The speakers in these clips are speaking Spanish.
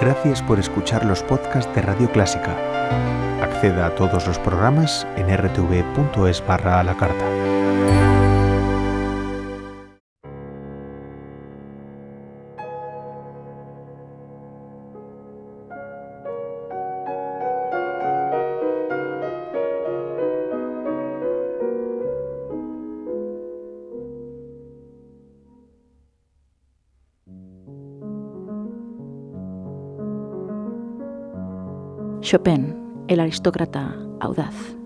Gracias por escuchar los podcasts de Radio Clásica. Acceda a todos los programas en rtv.es barra a la carta. Chopin, el aristócrata audaz.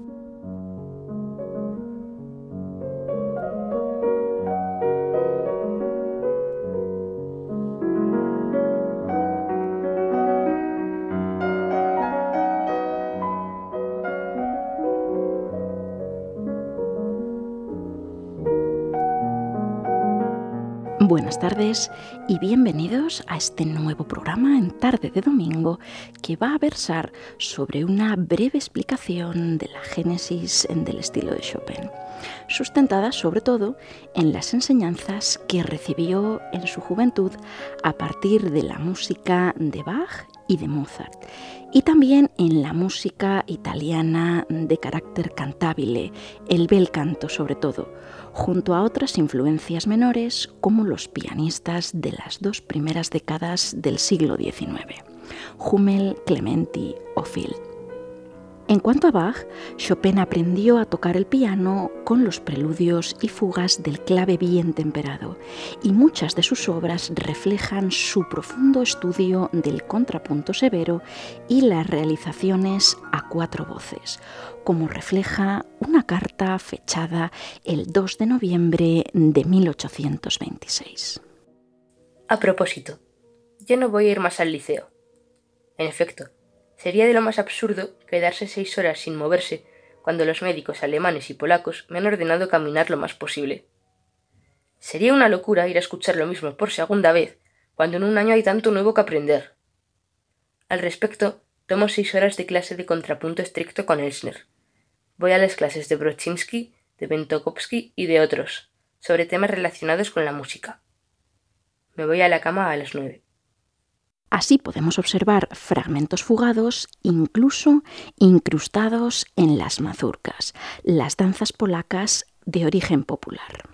Tardes y bienvenidos a este nuevo programa en tarde de domingo que va a versar sobre una breve explicación de la génesis del estilo de Chopin, sustentada sobre todo en las enseñanzas que recibió en su juventud a partir de la música de Bach y de Mozart, y también en la música italiana de carácter cantabile, el bel canto sobre todo, junto a otras influencias menores como los pianistas de las dos primeras décadas del siglo XIX, Hummel, Clementi o Field. En cuanto a Bach, Chopin aprendió a tocar el piano con los preludios y fugas del clave bien temperado, y muchas de sus obras reflejan su profundo estudio del contrapunto severo y las realizaciones a cuatro voces, como refleja una carta fechada el 2 de noviembre de 1826. A propósito, yo no voy a ir más al liceo. En efecto, sería de lo más absurdo quedarse seis horas sin moverse cuando los médicos alemanes y polacos me han ordenado caminar lo más posible. Sería una locura ir a escuchar lo mismo por segunda vez cuando en un año hay tanto nuevo que aprender. Al respecto, tomo seis horas de clase de contrapunto estricto con Elsner. Voy a las clases de Brochinsky, de Bentokovsky y de otros, sobre temas relacionados con la música. Me voy a la cama a las nueve. Así podemos observar fragmentos fugados, incluso incrustados en las mazurcas, las danzas polacas de origen popular.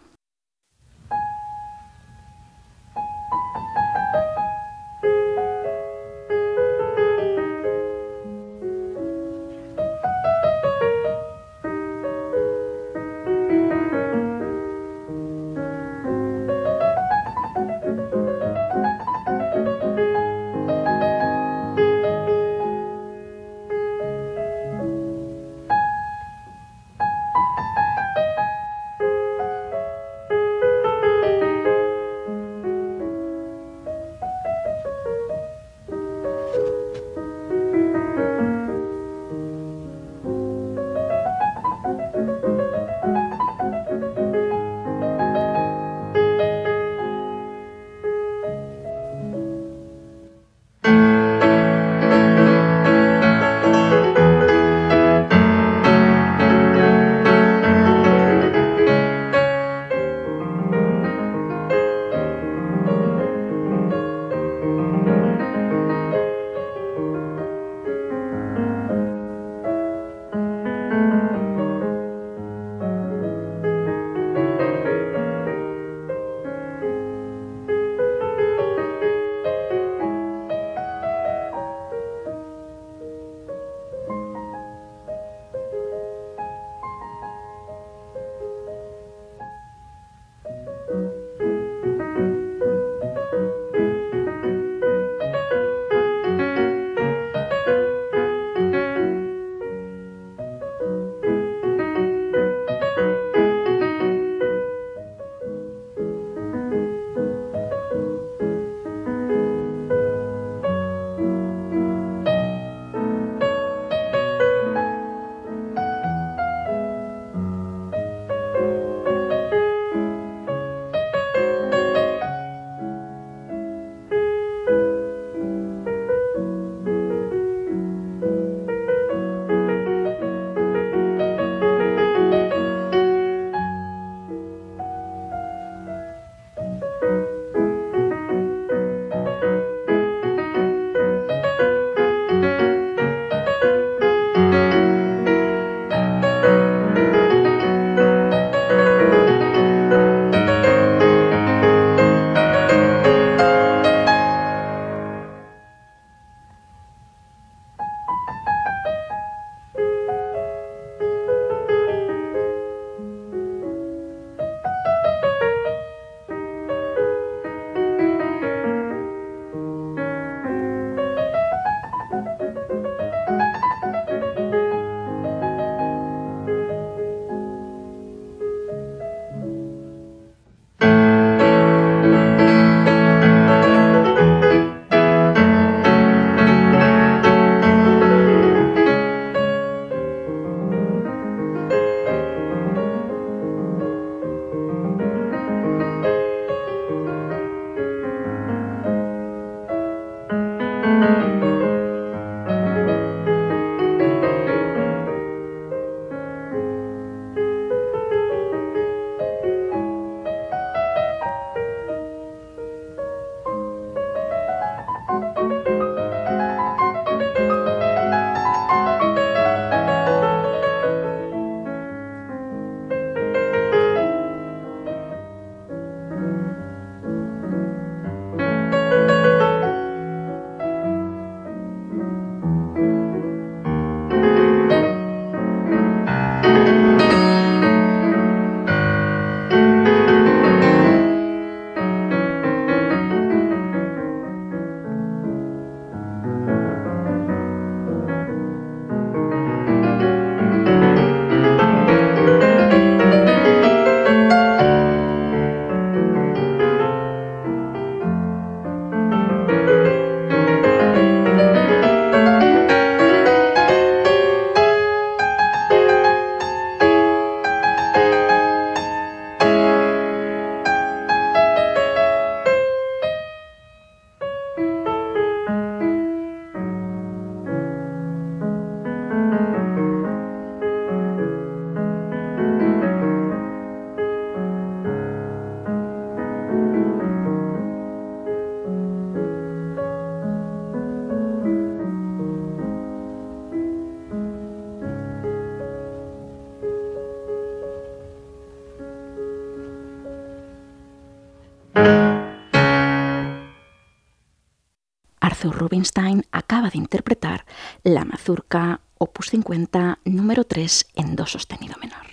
Rubinstein acaba de interpretar la mazurca opus 50 número 3 en do sostenido menor.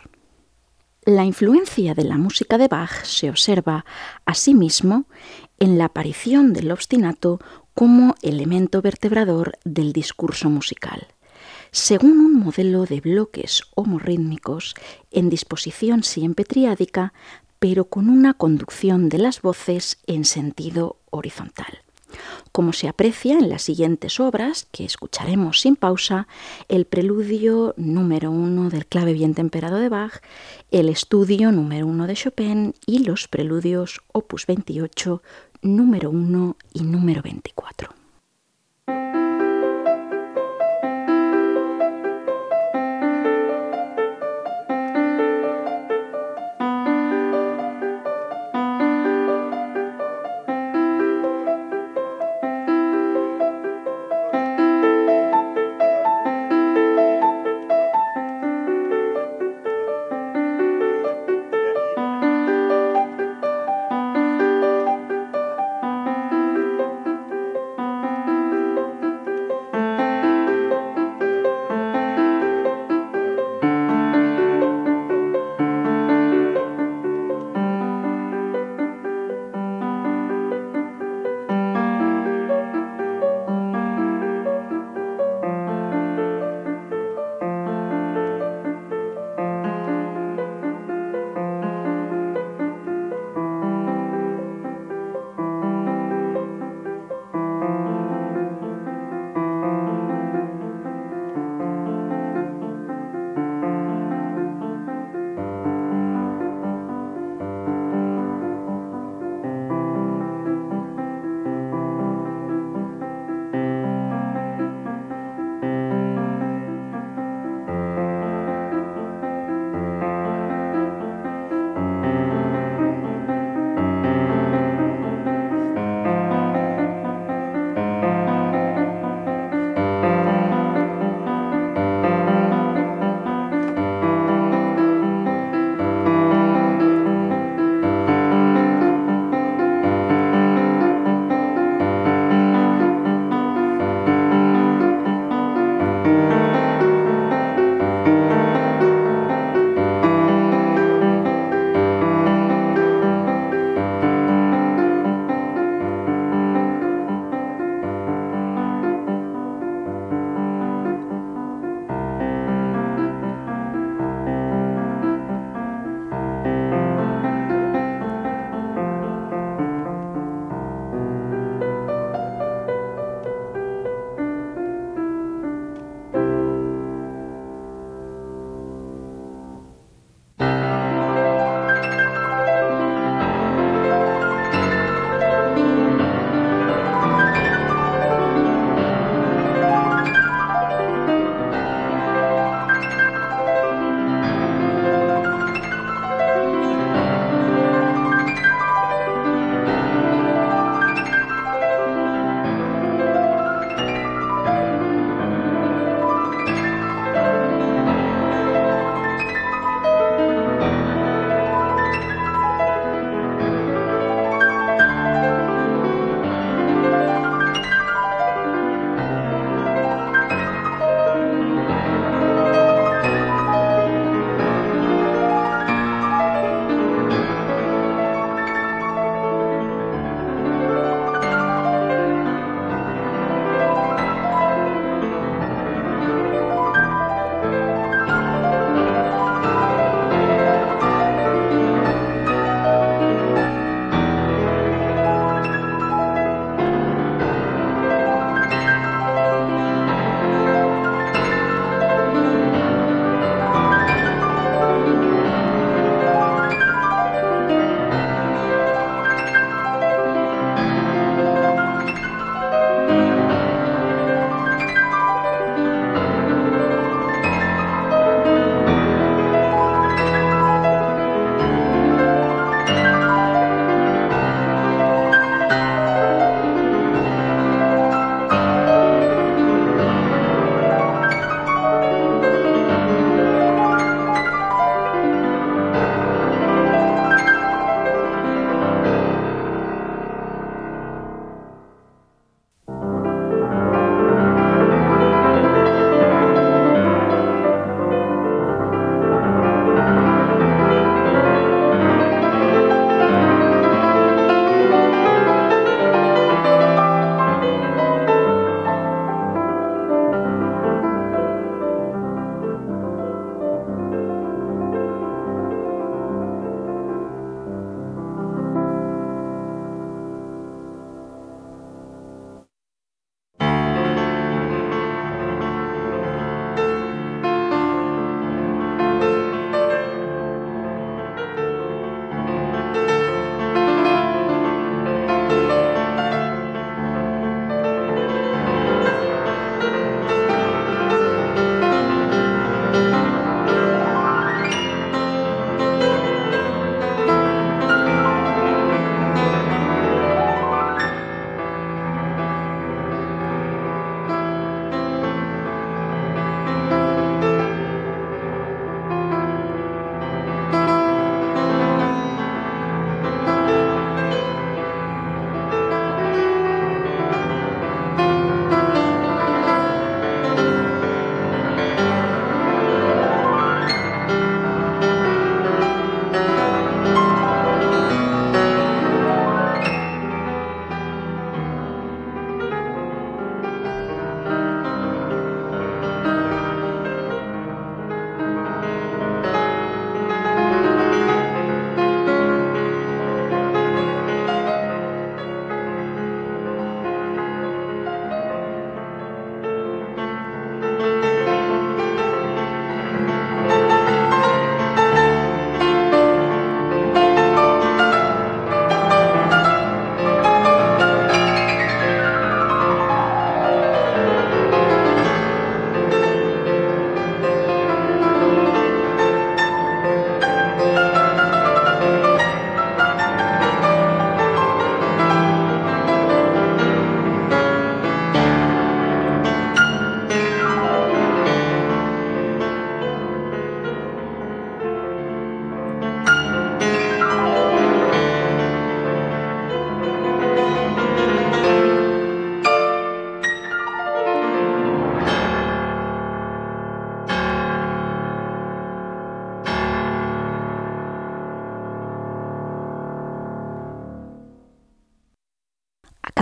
La influencia de la música de Bach se observa asimismo en la aparición del obstinato como elemento vertebrador del discurso musical según un modelo de bloques homorítmicos en disposición siempre triádica, pero con una conducción de las voces en sentido horizontal. Como se aprecia en las siguientes obras, que escucharemos sin pausa, el preludio número uno del clave bien temperado de Bach, el estudio número uno de Chopin y los preludios opus 28, número 1 y número 24.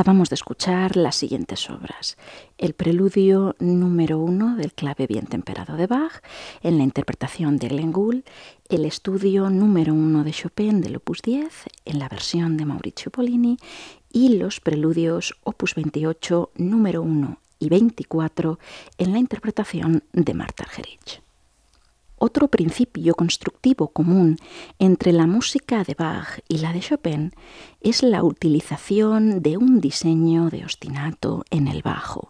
Acabamos de escuchar las siguientes obras. El preludio número uno del clave bien temperado de Bach, en la interpretación de Glenn el estudio número uno de Chopin del Opus 10, en la versión de Maurizio Polini, y los preludios Opus 28 número 1 y 24 en la interpretación de Marta Argerich. Otro principio constructivo común entre la música de Bach y la de Chopin es la utilización de un diseño de ostinato en el bajo,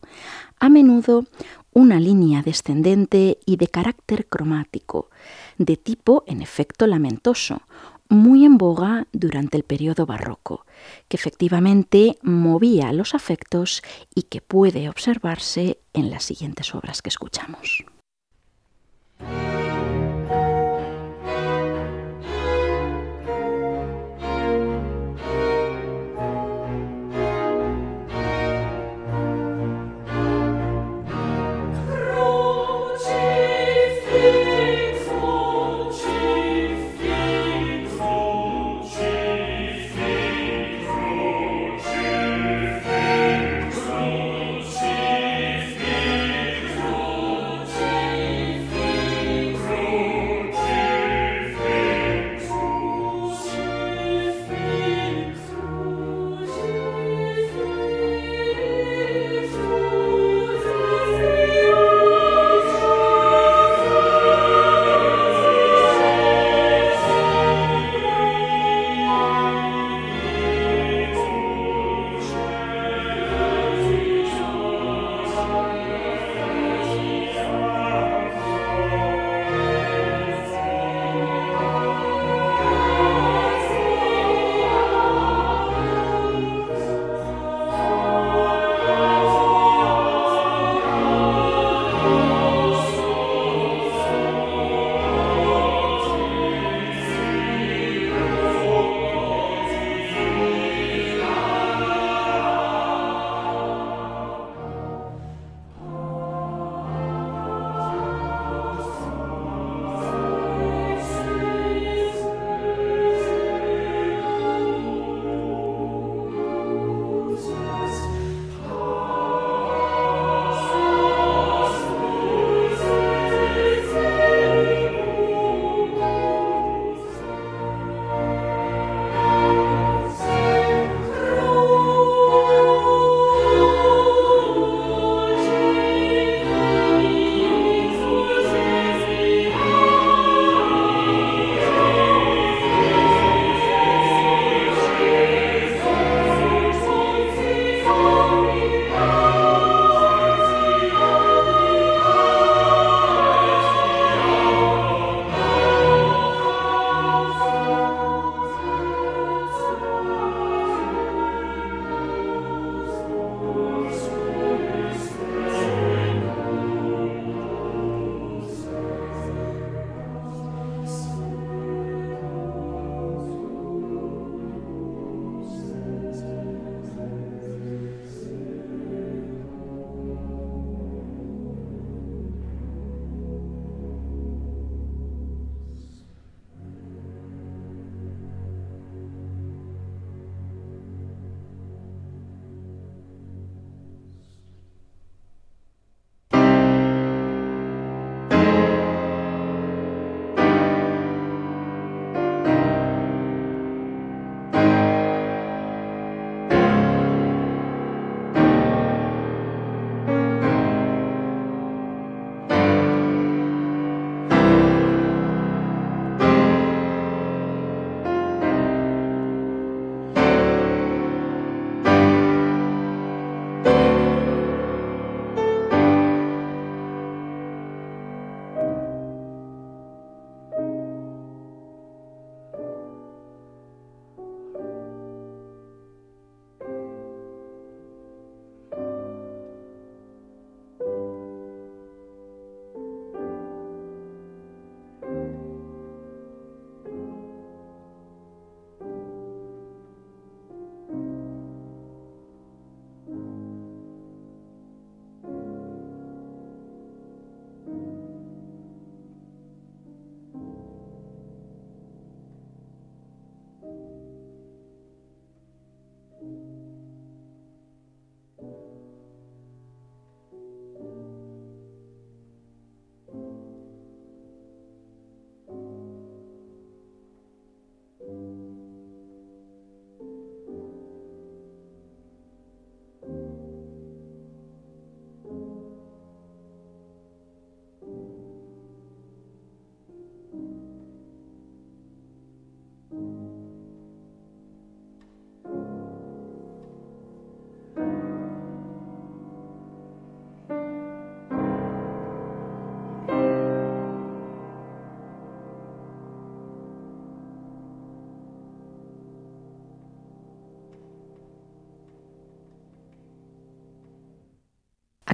a menudo una línea descendente y de carácter cromático, de tipo en efecto lamentoso, muy en boga durante el periodo barroco, que efectivamente movía los afectos y que puede observarse en las siguientes obras que escuchamos.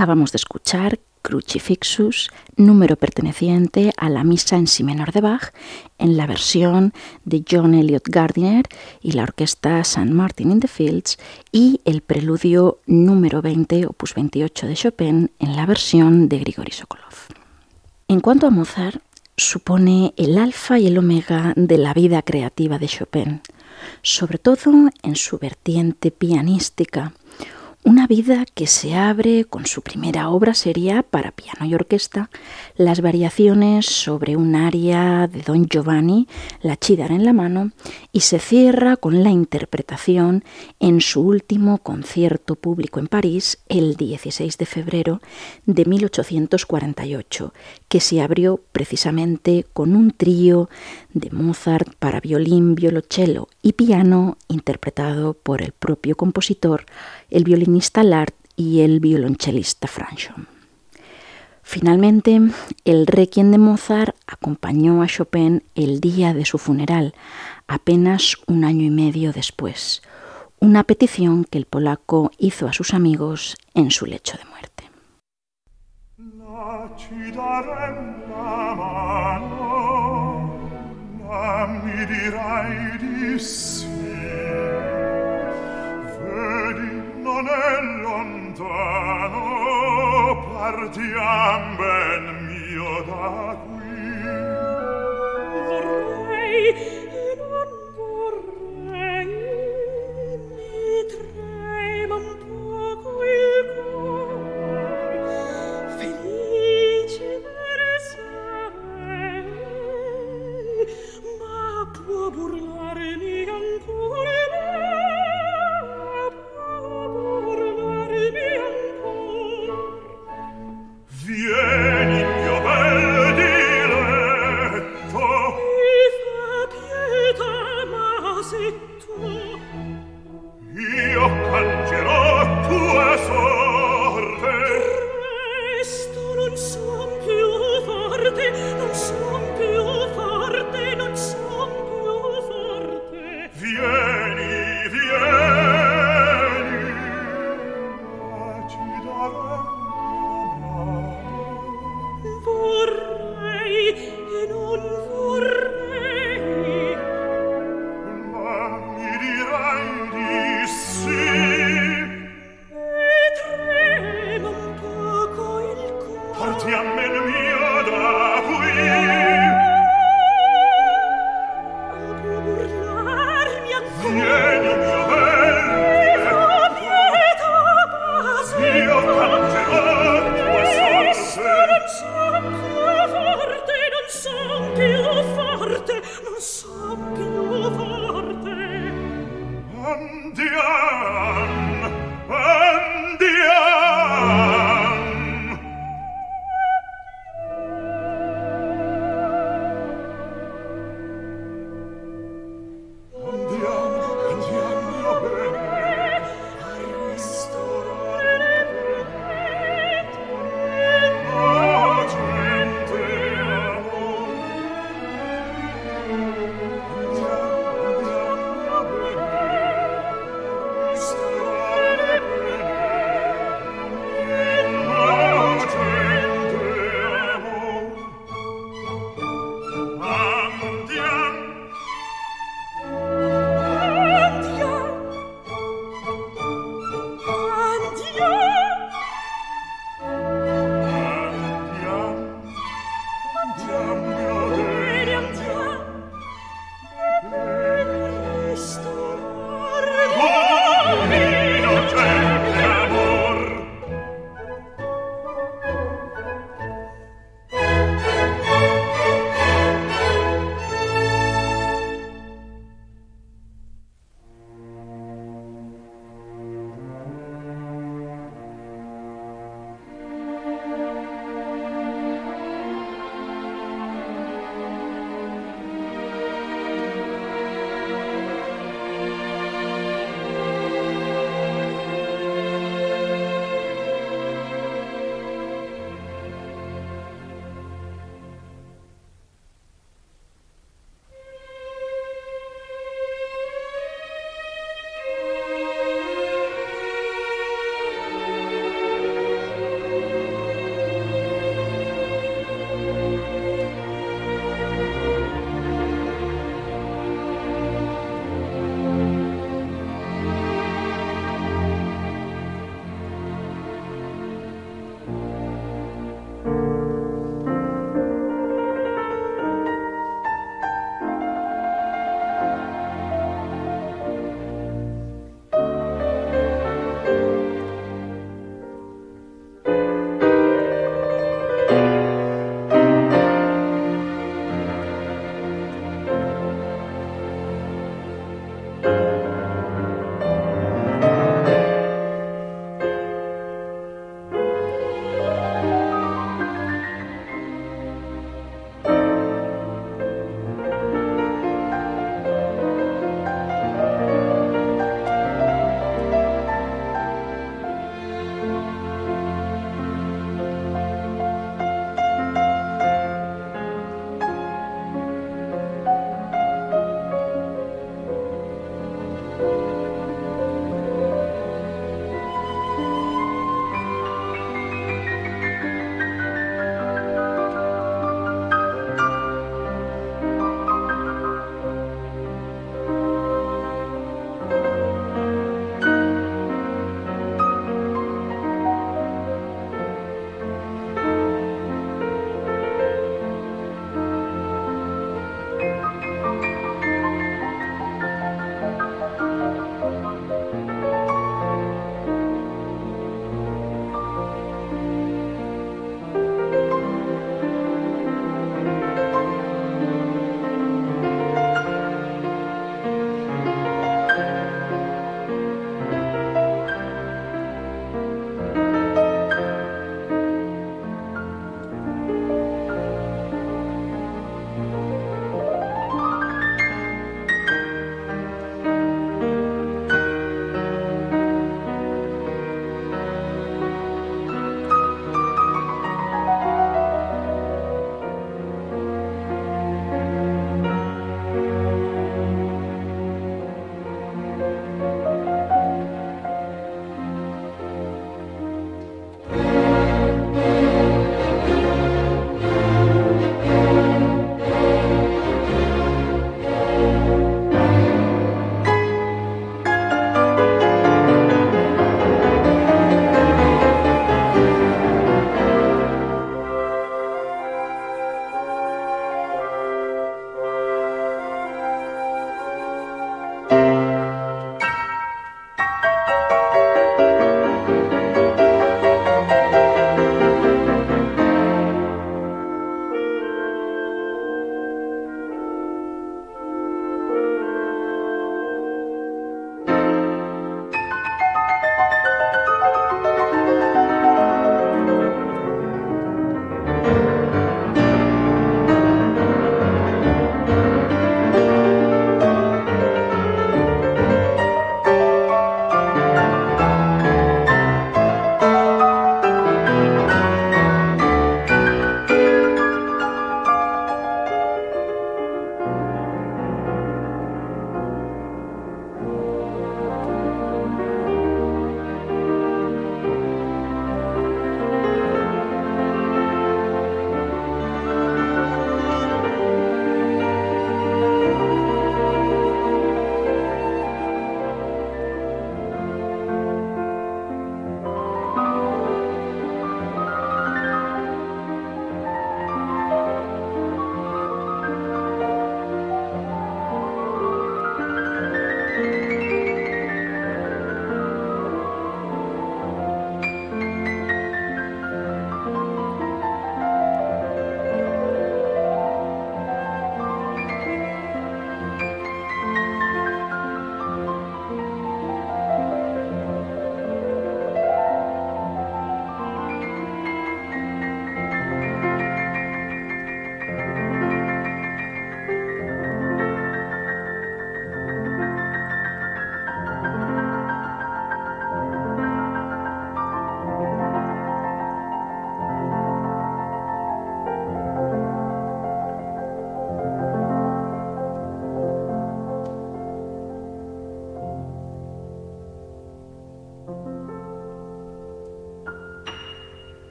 Acabamos de escuchar Crucifixus, número perteneciente a la Misa en Si menor de Bach, en la versión de John Elliott Gardiner y la orquesta St. Martin in the Fields, y el preludio número 20, opus 28 de Chopin, en la versión de Grigori Sokolov. En cuanto a Mozart, supone el alfa y el omega de la vida creativa de Chopin, sobre todo en su vertiente pianística, una vida que se abre con su primera obra seria para piano y orquesta, las variaciones sobre un aria de Don Giovanni, la chidar en la mano, y se cierra con la interpretación en su último concierto público en París el 16 de febrero de 1848, que se abrió precisamente con un trío de Mozart para violín, violonchelo y piano interpretado por el propio compositor el y el violonchelista Franchon. Finalmente, el requiem de Mozart acompañó a Chopin el día de su funeral, apenas un año y medio después, una petición que el polaco hizo a sus amigos en su lecho de muerte. nel lontano partiam ben mio da qui. Vorrei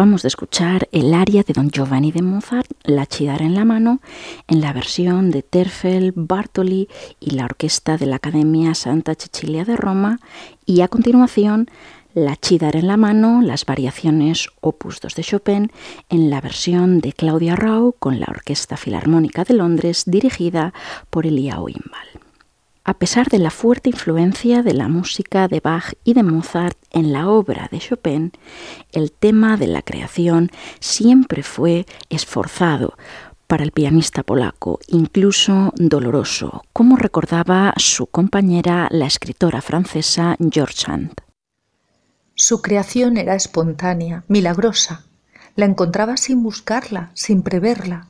Acabamos de escuchar el aria de Don Giovanni de Mozart, La Chidara en la mano, en la versión de Terfel, Bartoli y la orquesta de la Academia Santa Cecilia de Roma, y a continuación la Chidara en la mano, las variaciones Opus 2 de Chopin, en la versión de Claudia Rau con la Orquesta Filarmónica de Londres dirigida por Elia Oimbal. A pesar de la fuerte influencia de la música de Bach y de Mozart en la obra de Chopin, el tema de la creación siempre fue esforzado para el pianista polaco, incluso doloroso, como recordaba su compañera, la escritora francesa George Sand. Su creación era espontánea, milagrosa. La encontraba sin buscarla, sin preverla.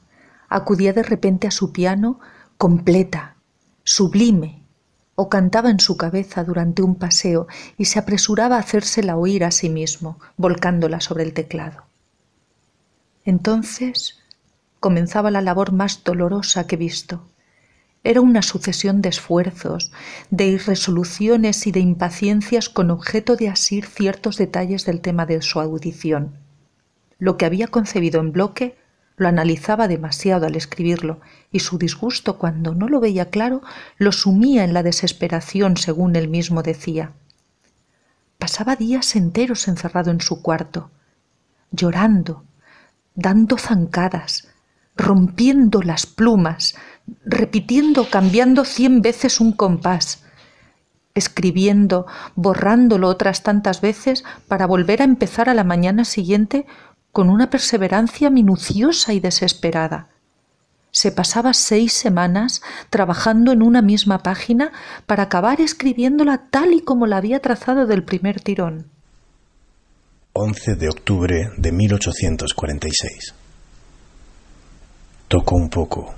Acudía de repente a su piano completa, sublime, o cantaba en su cabeza durante un paseo y se apresuraba a hacérsela oír a sí mismo, volcándola sobre el teclado. Entonces comenzaba la labor más dolorosa que he visto. Era una sucesión de esfuerzos, de irresoluciones y de impaciencias con objeto de asir ciertos detalles del tema de su audición. Lo que había concebido en bloque lo analizaba demasiado al escribirlo y su disgusto cuando no lo veía claro lo sumía en la desesperación según él mismo decía. Pasaba días enteros encerrado en su cuarto, llorando, dando zancadas, rompiendo las plumas, repitiendo, cambiando cien veces un compás, escribiendo, borrándolo otras tantas veces para volver a empezar a la mañana siguiente con una perseverancia minuciosa y desesperada. Se pasaba seis semanas trabajando en una misma página para acabar escribiéndola tal y como la había trazado del primer tirón. 11 de octubre de 1846. Toco un poco,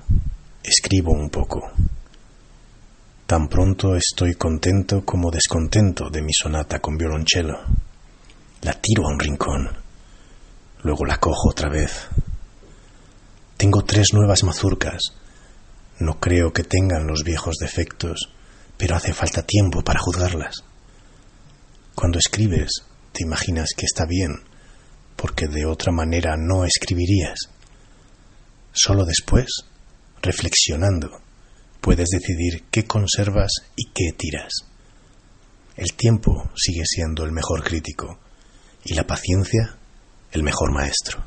escribo un poco. Tan pronto estoy contento como descontento de mi sonata con violonchelo. La tiro a un rincón Luego la cojo otra vez. Tengo tres nuevas mazurcas. No creo que tengan los viejos defectos, pero hace falta tiempo para juzgarlas. Cuando escribes, te imaginas que está bien, porque de otra manera no escribirías. Solo después, reflexionando, puedes decidir qué conservas y qué tiras. El tiempo sigue siendo el mejor crítico y la paciencia el mejor maestro.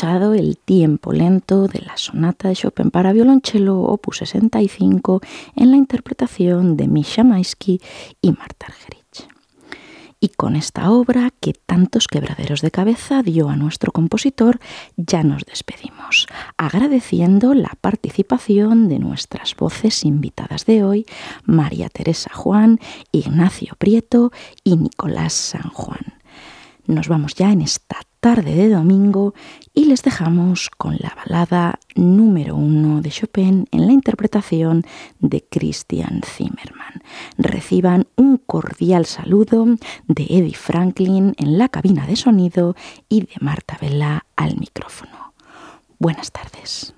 El tiempo lento de la sonata de Chopin para violonchelo opus 65 en la interpretación de Misha Maisky y Marta Argerich. Y con esta obra que tantos quebraderos de cabeza dio a nuestro compositor, ya nos despedimos, agradeciendo la participación de nuestras voces invitadas de hoy, María Teresa Juan, Ignacio Prieto y Nicolás San Juan. Nos vamos ya en esta tarde de domingo y les dejamos con la balada número uno de Chopin en la interpretación de Christian Zimmermann. Reciban un cordial saludo de Eddie Franklin en la cabina de sonido y de Marta Vela al micrófono. Buenas tardes.